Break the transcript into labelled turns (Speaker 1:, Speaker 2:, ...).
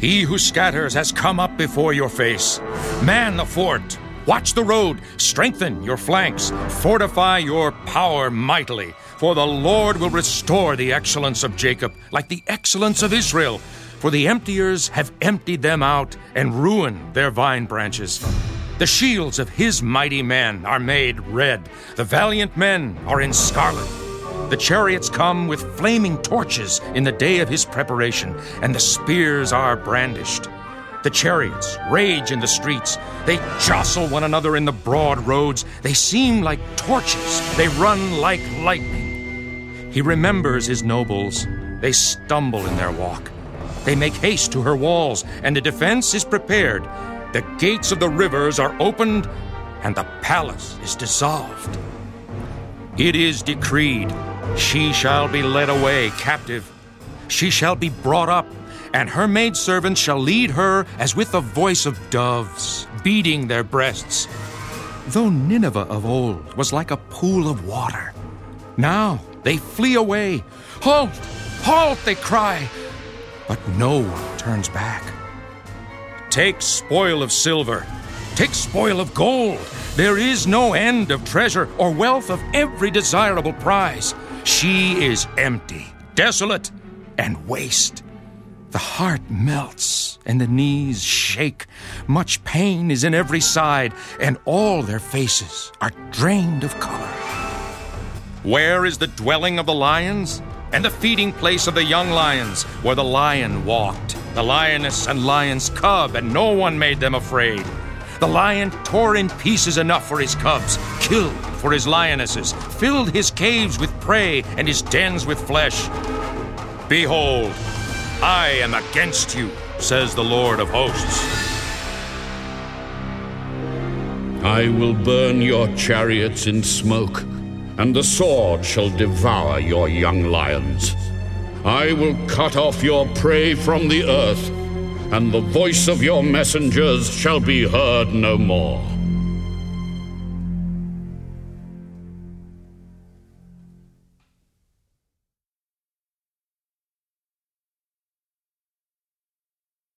Speaker 1: He who scatters has come up before your face. Man the fort. Watch the road. Strengthen your flanks. Fortify your power mightily. For the Lord will restore the excellence of Jacob, like the excellence of Israel. For the emptiers have emptied them out and ruined their vine branches. The shields of his mighty men are made red. The valiant men are in scarlet. The chariots come with flaming torches in the day of his preparation, and the spears are brandished. The chariots rage in the streets. They jostle one another in the broad roads. They seem like torches. They run like lightning. He remembers his nobles. They stumble in their walk. They make haste to her walls, and the defense is prepared. The gates of the rivers are opened, and the palace is dissolved. It is decreed she shall be led away captive. She shall be brought up, and her maidservants shall lead her as with the voice of doves, beating their breasts. Though Nineveh of old was like a pool of water, now they flee away. Halt! Halt! They cry, but no one turns back. Take spoil of silver, take spoil of gold. There is no end of treasure or wealth of every desirable prize. She is empty, desolate, and waste. The heart melts and the knees shake. Much pain is in every side, and all their faces are drained of color. Where is the dwelling of the lions? And the feeding place of the young lions, where the lion walked, the lioness and lion's cub, and no one made them afraid. The lion tore in pieces enough for his cubs, killed for his lionesses, filled his caves with prey and his dens with flesh. Behold, I am against you, says the Lord of hosts.
Speaker 2: I will burn your chariots in smoke, and the sword shall devour your young lions. I will cut off your prey from the earth and the voice of your messengers shall be heard no more.